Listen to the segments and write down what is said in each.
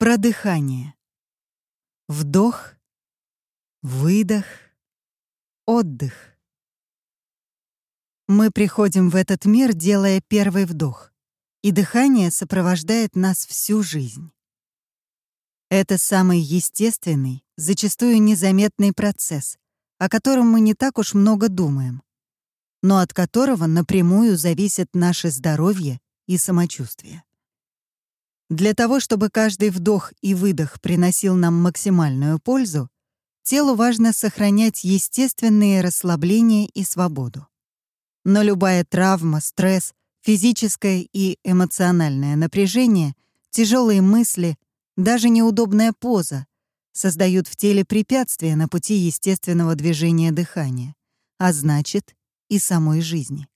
Про дыхание. Вдох, выдох, отдых. Мы приходим в этот мир, делая первый вдох, и дыхание сопровождает нас всю жизнь. Это самый естественный, зачастую незаметный процесс, о котором мы не так уж много думаем, но от которого напрямую зависит наше здоровье и самочувствие. Для того, чтобы каждый вдох и выдох приносил нам максимальную пользу, телу важно сохранять естественные расслабления и свободу. Но любая травма, стресс, физическое и эмоциональное напряжение, тяжелые мысли, даже неудобная поза создают в теле препятствия на пути естественного движения дыхания, а значит, и самой жизни.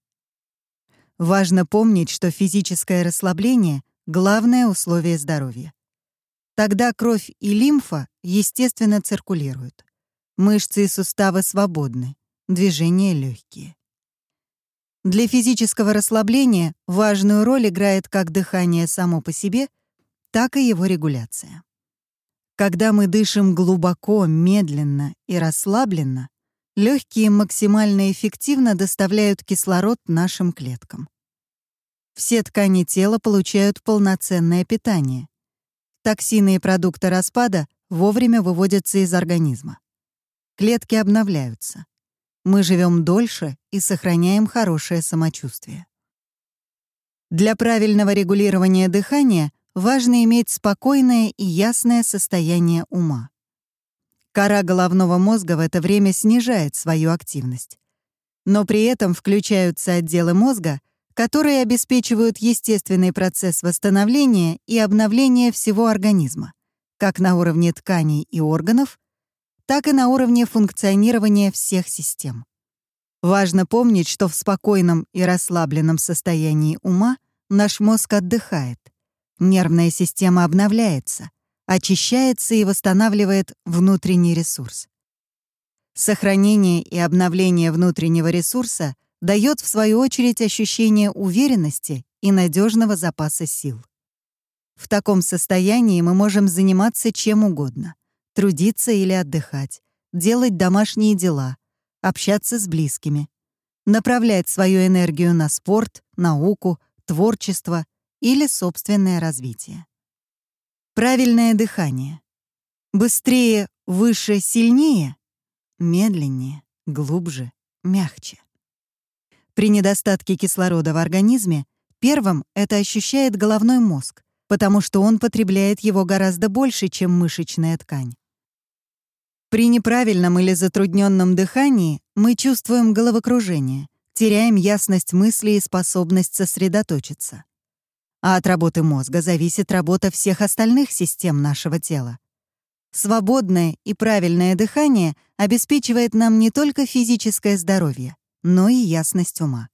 Важно помнить, что физическое расслабление — главное условие здоровья. Тогда кровь и лимфа естественно циркулируют. Мышцы и суставы свободны, движения легкие. Для физического расслабления важную роль играет как дыхание само по себе, так и его регуляция. Когда мы дышим глубоко, медленно и расслабленно, легкие максимально эффективно доставляют кислород нашим клеткам. Все ткани тела получают полноценное питание. Токсины и продукты распада вовремя выводятся из организма. Клетки обновляются. Мы живем дольше и сохраняем хорошее самочувствие. Для правильного регулирования дыхания важно иметь спокойное и ясное состояние ума. Кора головного мозга в это время снижает свою активность. Но при этом включаются отделы мозга — которые обеспечивают естественный процесс восстановления и обновления всего организма, как на уровне тканей и органов, так и на уровне функционирования всех систем. Важно помнить, что в спокойном и расслабленном состоянии ума наш мозг отдыхает, нервная система обновляется, очищается и восстанавливает внутренний ресурс. Сохранение и обновление внутреннего ресурса дает, в свою очередь, ощущение уверенности и надежного запаса сил. В таком состоянии мы можем заниматься чем угодно — трудиться или отдыхать, делать домашние дела, общаться с близкими, направлять свою энергию на спорт, науку, творчество или собственное развитие. Правильное дыхание. Быстрее, выше, сильнее, медленнее, глубже, мягче. При недостатке кислорода в организме первым это ощущает головной мозг, потому что он потребляет его гораздо больше, чем мышечная ткань. При неправильном или затрудненном дыхании мы чувствуем головокружение, теряем ясность мысли и способность сосредоточиться. А от работы мозга зависит работа всех остальных систем нашего тела. Свободное и правильное дыхание обеспечивает нам не только физическое здоровье, но и ясность ума.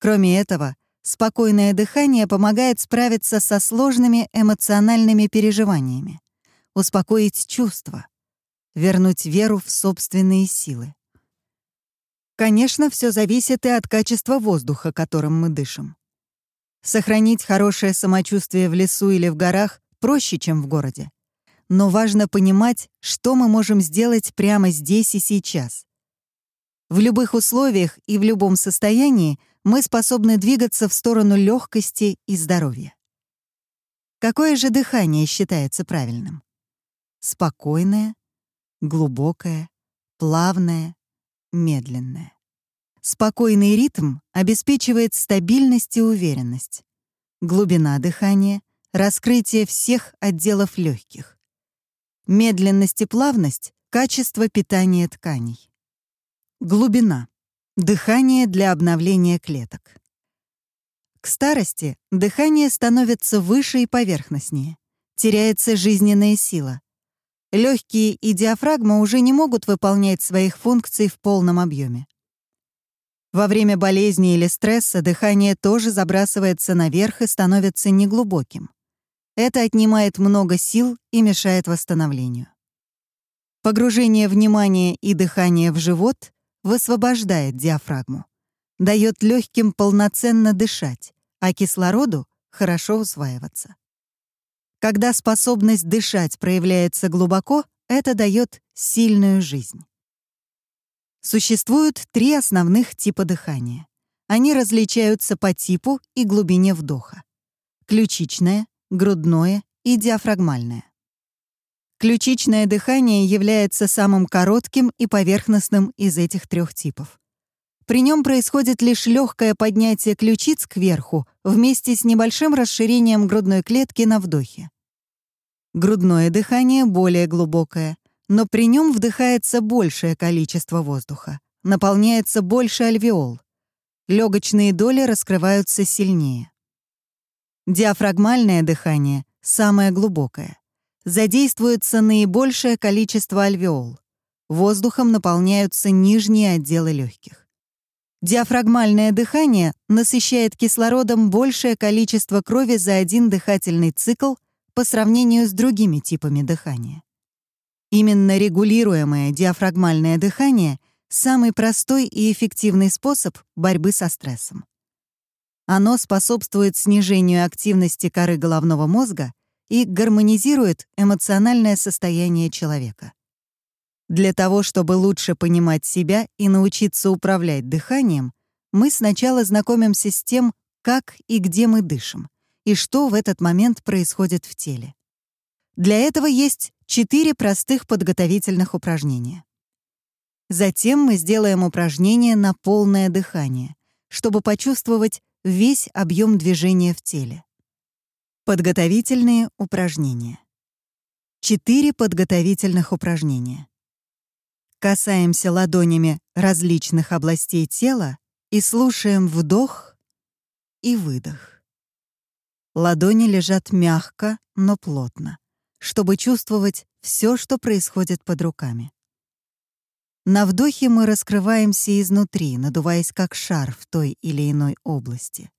Кроме этого, спокойное дыхание помогает справиться со сложными эмоциональными переживаниями, успокоить чувства, вернуть веру в собственные силы. Конечно, все зависит и от качества воздуха, которым мы дышим. Сохранить хорошее самочувствие в лесу или в горах проще, чем в городе. Но важно понимать, что мы можем сделать прямо здесь и сейчас. В любых условиях и в любом состоянии мы способны двигаться в сторону легкости и здоровья. Какое же дыхание считается правильным? Спокойное, глубокое, плавное, медленное. Спокойный ритм обеспечивает стабильность и уверенность. Глубина дыхания — раскрытие всех отделов легких. Медленность и плавность — качество питания тканей. Глубина. Дыхание для обновления клеток. К старости дыхание становится выше и поверхностнее. Теряется жизненная сила. Легкие и диафрагма уже не могут выполнять своих функций в полном объеме. Во время болезни или стресса дыхание тоже забрасывается наверх и становится неглубоким. Это отнимает много сил и мешает восстановлению. Погружение внимания и дыхания в живот высвобождает диафрагму, дает легким полноценно дышать, а кислороду хорошо усваиваться. Когда способность дышать проявляется глубоко, это дает сильную жизнь. Существуют три основных типа дыхания. Они различаются по типу и глубине вдоха. Ключичное, грудное и диафрагмальное. Ключичное дыхание является самым коротким и поверхностным из этих трех типов. При нем происходит лишь легкое поднятие ключиц кверху вместе с небольшим расширением грудной клетки на вдохе. Грудное дыхание более глубокое, но при нем вдыхается большее количество воздуха, наполняется больше альвеол. Легочные доли раскрываются сильнее. Диафрагмальное дыхание — самое глубокое. Задействуется наибольшее количество альвеол. Воздухом наполняются нижние отделы легких. Диафрагмальное дыхание насыщает кислородом большее количество крови за один дыхательный цикл по сравнению с другими типами дыхания. Именно регулируемое диафрагмальное дыхание — самый простой и эффективный способ борьбы со стрессом. Оно способствует снижению активности коры головного мозга и гармонизирует эмоциональное состояние человека. Для того, чтобы лучше понимать себя и научиться управлять дыханием, мы сначала знакомимся с тем, как и где мы дышим, и что в этот момент происходит в теле. Для этого есть четыре простых подготовительных упражнения. Затем мы сделаем упражнение на полное дыхание, чтобы почувствовать весь объем движения в теле. Подготовительные упражнения. Четыре подготовительных упражнения. Касаемся ладонями различных областей тела и слушаем вдох и выдох. Ладони лежат мягко, но плотно чтобы чувствовать все, что происходит под руками. На вдохе мы раскрываемся изнутри, надуваясь как шар в той или иной области.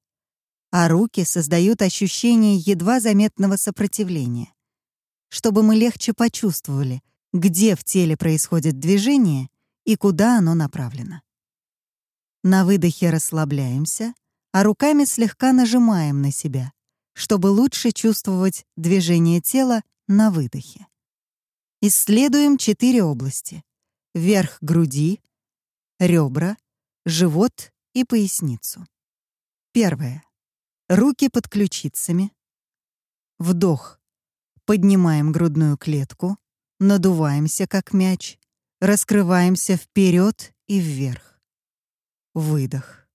А руки создают ощущение едва заметного сопротивления, чтобы мы легче почувствовали, где в теле происходит движение и куда оно направлено. На выдохе расслабляемся, а руками слегка нажимаем на себя, чтобы лучше чувствовать движение тела на выдохе. Исследуем четыре области. Верх груди, ребра, живот и поясницу. Первое. Руки под ключицами. Вдох. Поднимаем грудную клетку, надуваемся как мяч, раскрываемся вперед и вверх. Выдох.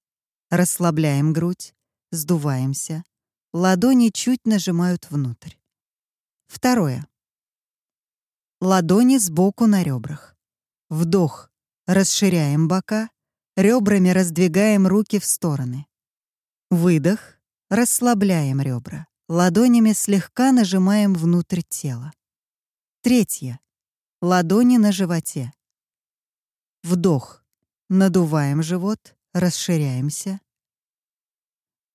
Расслабляем грудь, сдуваемся. Ладони чуть нажимают внутрь. Второе. Ладони сбоку на ребрах. Вдох. Расширяем бока. Ребрами раздвигаем руки в стороны. Выдох. Расслабляем ребра. Ладонями слегка нажимаем внутрь тела. Третье. Ладони на животе. Вдох. Надуваем живот, расширяемся.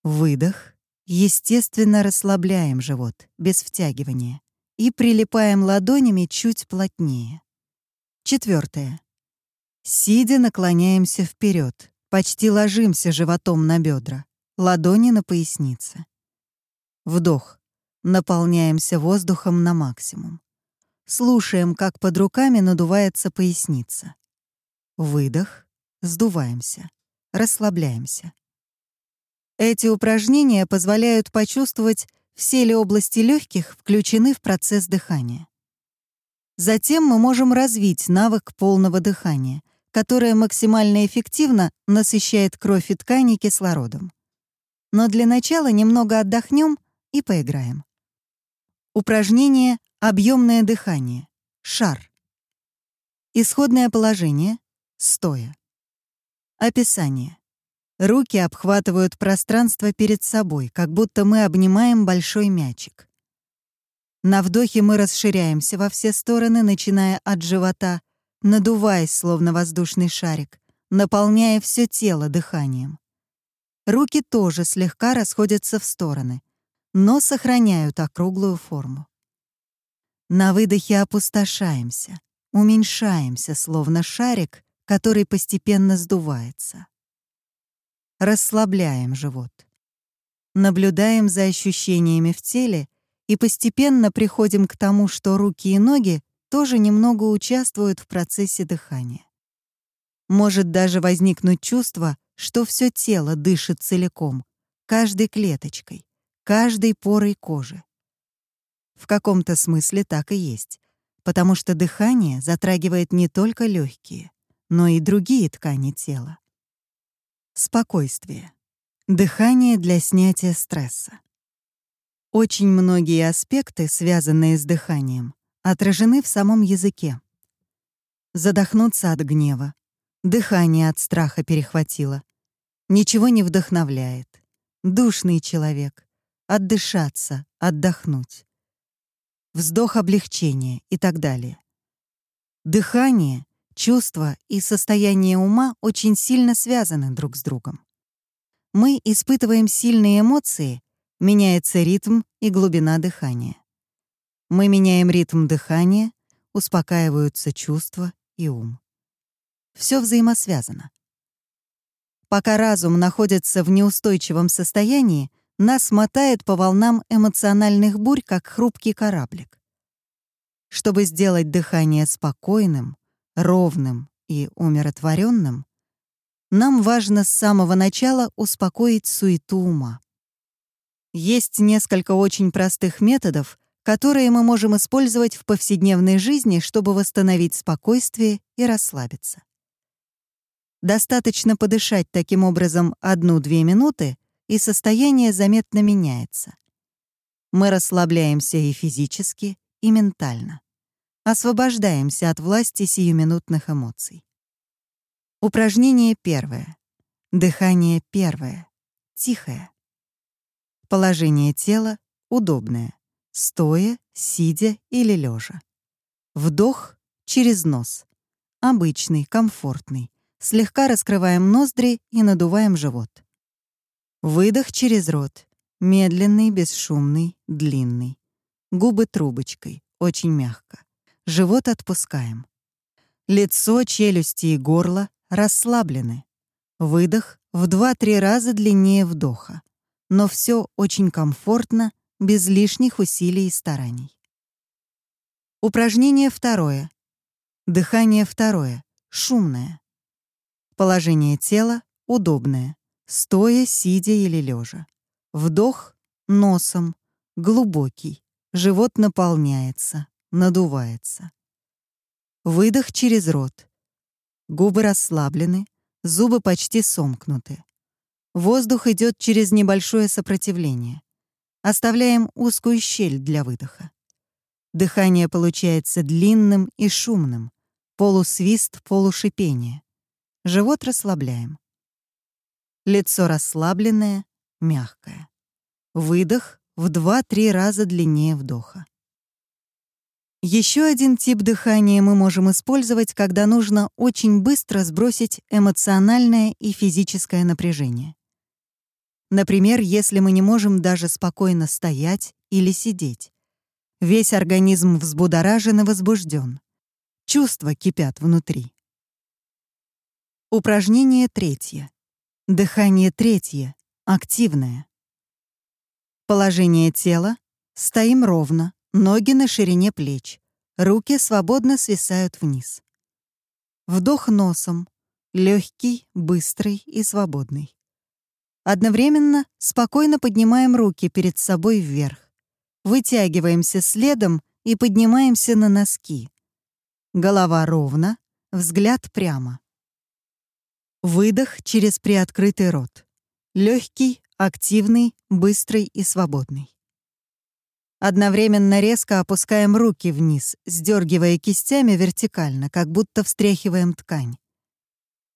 Выдох. Естественно, расслабляем живот, без втягивания, и прилипаем ладонями чуть плотнее. Четвертое. Сидя, наклоняемся вперед, почти ложимся животом на бедра, ладони на пояснице. Вдох. Наполняемся воздухом на максимум. Слушаем, как под руками надувается поясница. Выдох. Сдуваемся. Расслабляемся. Эти упражнения позволяют почувствовать, все ли области легких включены в процесс дыхания. Затем мы можем развить навык полного дыхания, которое максимально эффективно насыщает кровь и ткани кислородом. Но для начала немного отдохнем и поиграем. Упражнение «Объемное дыхание». Шар. Исходное положение — стоя. Описание. Руки обхватывают пространство перед собой, как будто мы обнимаем большой мячик. На вдохе мы расширяемся во все стороны, начиная от живота, надуваясь, словно воздушный шарик, наполняя все тело дыханием. Руки тоже слегка расходятся в стороны, но сохраняют округлую форму. На выдохе опустошаемся, уменьшаемся, словно шарик, который постепенно сдувается. Расслабляем живот. Наблюдаем за ощущениями в теле и постепенно приходим к тому, что руки и ноги тоже немного участвуют в процессе дыхания. Может даже возникнуть чувство, что все тело дышит целиком, каждой клеточкой, каждой порой кожи. В каком-то смысле так и есть, потому что дыхание затрагивает не только легкие, но и другие ткани тела. Спокойствие. Дыхание для снятия стресса. Очень многие аспекты, связанные с дыханием, отражены в самом языке. Задохнуться от гнева, дыхание от страха перехватило, ничего не вдохновляет, душный человек, отдышаться, отдохнуть, вздох облегчения и так далее. Дыхание, чувства и состояние ума очень сильно связаны друг с другом. Мы испытываем сильные эмоции, меняется ритм и глубина дыхания. Мы меняем ритм дыхания, успокаиваются чувства и ум. Все взаимосвязано. Пока разум находится в неустойчивом состоянии, нас мотает по волнам эмоциональных бурь, как хрупкий кораблик. Чтобы сделать дыхание спокойным, ровным и умиротворенным, нам важно с самого начала успокоить суету ума. Есть несколько очень простых методов, которые мы можем использовать в повседневной жизни, чтобы восстановить спокойствие и расслабиться. Достаточно подышать таким образом одну-две минуты, и состояние заметно меняется. Мы расслабляемся и физически, и ментально. Освобождаемся от власти сиюминутных эмоций. Упражнение первое. Дыхание первое. Тихое. Положение тела удобное. Стоя, сидя или лежа. Вдох через нос. Обычный, комфортный. Слегка раскрываем ноздри и надуваем живот. Выдох через рот. Медленный, бесшумный, длинный. Губы трубочкой, очень мягко. Живот отпускаем. Лицо, челюсти и горло расслаблены. Выдох в 2-3 раза длиннее вдоха. Но все очень комфортно, без лишних усилий и стараний. Упражнение второе. Дыхание второе. Шумное. Положение тела удобное. Стоя, сидя или лежа. Вдох носом, глубокий. Живот наполняется, надувается. Выдох через рот. Губы расслаблены, зубы почти сомкнуты. Воздух идет через небольшое сопротивление. Оставляем узкую щель для выдоха. Дыхание получается длинным и шумным, полусвист, полушипение. Живот расслабляем. Лицо расслабленное, мягкое. Выдох в 2-3 раза длиннее вдоха. Еще один тип дыхания мы можем использовать, когда нужно очень быстро сбросить эмоциональное и физическое напряжение. Например, если мы не можем даже спокойно стоять или сидеть. Весь организм взбудоражен и возбужден. Чувства кипят внутри. Упражнение третье. Дыхание третье, активное. Положение тела. Стоим ровно, Ноги на ширине плеч. Руки свободно свисают вниз. Вдох носом. Легкий, быстрый и свободный. Одновременно спокойно поднимаем руки перед собой вверх. Вытягиваемся следом и поднимаемся на носки. Голова ровно, взгляд прямо. Выдох через приоткрытый рот. Легкий, активный, быстрый и свободный. Одновременно резко опускаем руки вниз, сдергивая кистями вертикально, как будто встряхиваем ткань.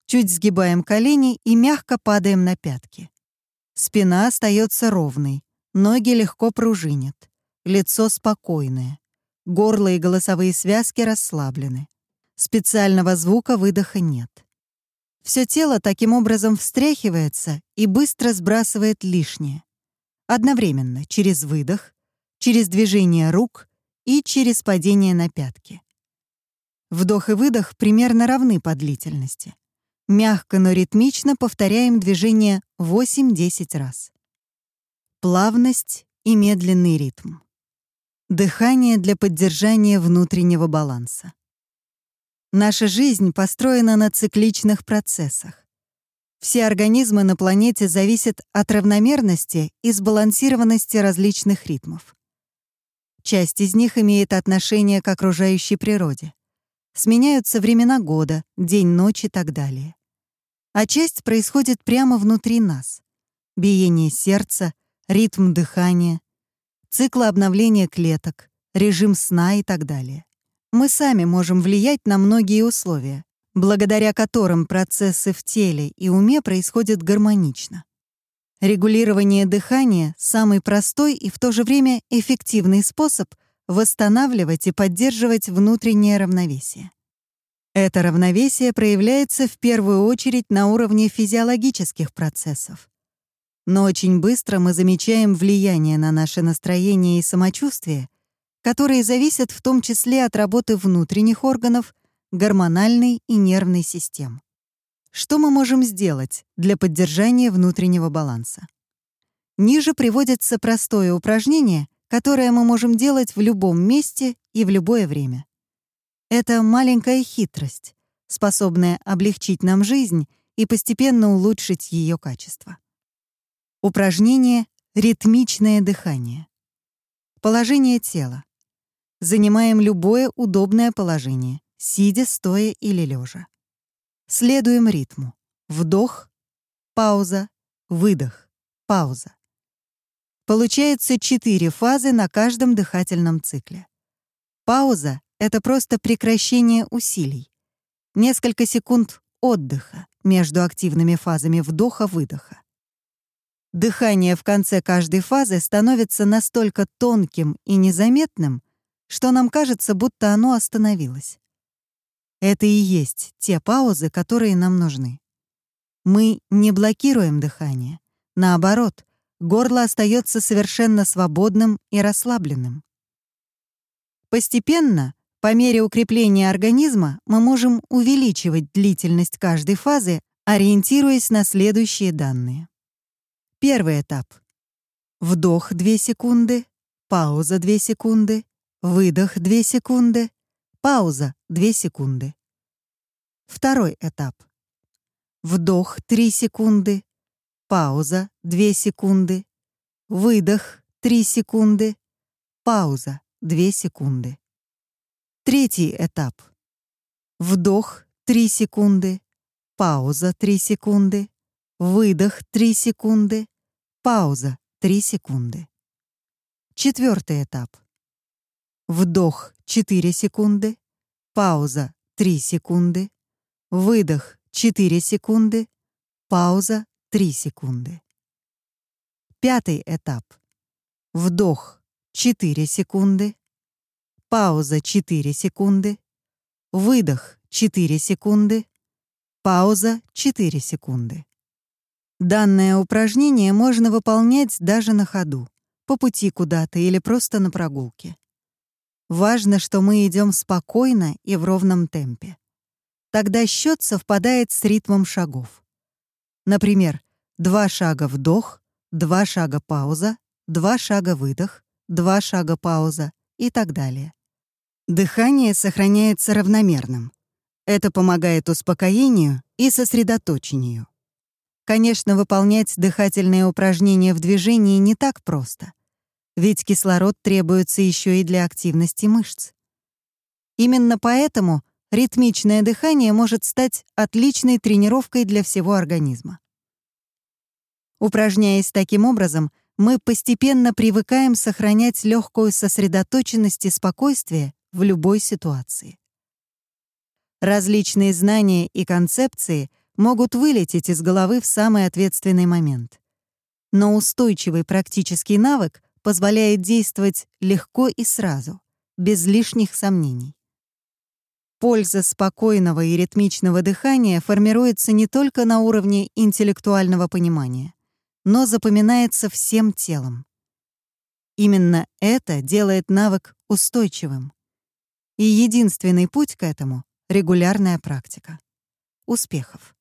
Чуть сгибаем колени и мягко падаем на пятки. Спина остается ровной, ноги легко пружинят, лицо спокойное, горло и голосовые связки расслаблены. Специального звука выдоха нет. Все тело таким образом встряхивается и быстро сбрасывает лишнее. Одновременно, через выдох, через движение рук и через падение на пятки. Вдох и выдох примерно равны по длительности. Мягко, но ритмично повторяем движение 8-10 раз. Плавность и медленный ритм. Дыхание для поддержания внутреннего баланса. Наша жизнь построена на цикличных процессах. Все организмы на планете зависят от равномерности и сбалансированности различных ритмов. Часть из них имеет отношение к окружающей природе. Сменяются времена года, день, ночь и так далее. А часть происходит прямо внутри нас. Биение сердца, ритм дыхания, циклы обновления клеток, режим сна и так далее. Мы сами можем влиять на многие условия, благодаря которым процессы в теле и уме происходят гармонично. Регулирование дыхания — самый простой и в то же время эффективный способ восстанавливать и поддерживать внутреннее равновесие. Это равновесие проявляется в первую очередь на уровне физиологических процессов. Но очень быстро мы замечаем влияние на наше настроение и самочувствие, которые зависят в том числе от работы внутренних органов, гормональной и нервной систем. Что мы можем сделать для поддержания внутреннего баланса? Ниже приводится простое упражнение, которое мы можем делать в любом месте и в любое время. Это маленькая хитрость, способная облегчить нам жизнь и постепенно улучшить ее качество. Упражнение «Ритмичное дыхание». Положение тела. Занимаем любое удобное положение, сидя, стоя или лежа. Следуем ритму. Вдох, пауза, выдох, пауза. Получается четыре фазы на каждом дыхательном цикле. Пауза — это просто прекращение усилий. Несколько секунд отдыха между активными фазами вдоха-выдоха. Дыхание в конце каждой фазы становится настолько тонким и незаметным, что нам кажется, будто оно остановилось. Это и есть те паузы, которые нам нужны. Мы не блокируем дыхание. Наоборот, горло остается совершенно свободным и расслабленным. Постепенно, по мере укрепления организма, мы можем увеличивать длительность каждой фазы, ориентируясь на следующие данные. Первый этап. Вдох 2 секунды, пауза 2 секунды, выдох 2 секунды, пауза 2 секунды. Второй этап. Вдох 3 секунды, пауза 2 секунды, выдох 3 секунды, пауза 2 секунды. Третий этап. Вдох 3 секунды, пауза 3 секунды, выдох 3 секунды, Пауза 3 секунды. Четвертый этап. Вдох 4 секунды, пауза 3 секунды, выдох 4 секунды, пауза 3 секунды. Пятый этап. Вдох 4 секунды, пауза 4 секунды, выдох 4 секунды, пауза 4 секунды. Данное упражнение можно выполнять даже на ходу, по пути куда-то или просто на прогулке. Важно, что мы идем спокойно и в ровном темпе. Тогда счет совпадает с ритмом шагов. Например, два шага вдох, два шага пауза, два шага выдох, два шага пауза и так далее. Дыхание сохраняется равномерным. Это помогает успокоению и сосредоточению. Конечно, выполнять дыхательные упражнения в движении не так просто, ведь кислород требуется еще и для активности мышц. Именно поэтому ритмичное дыхание может стать отличной тренировкой для всего организма. Упражняясь таким образом, мы постепенно привыкаем сохранять легкую сосредоточенность и спокойствие в любой ситуации. Различные знания и концепции — могут вылететь из головы в самый ответственный момент. Но устойчивый практический навык позволяет действовать легко и сразу, без лишних сомнений. Польза спокойного и ритмичного дыхания формируется не только на уровне интеллектуального понимания, но запоминается всем телом. Именно это делает навык устойчивым. И единственный путь к этому — регулярная практика. Успехов!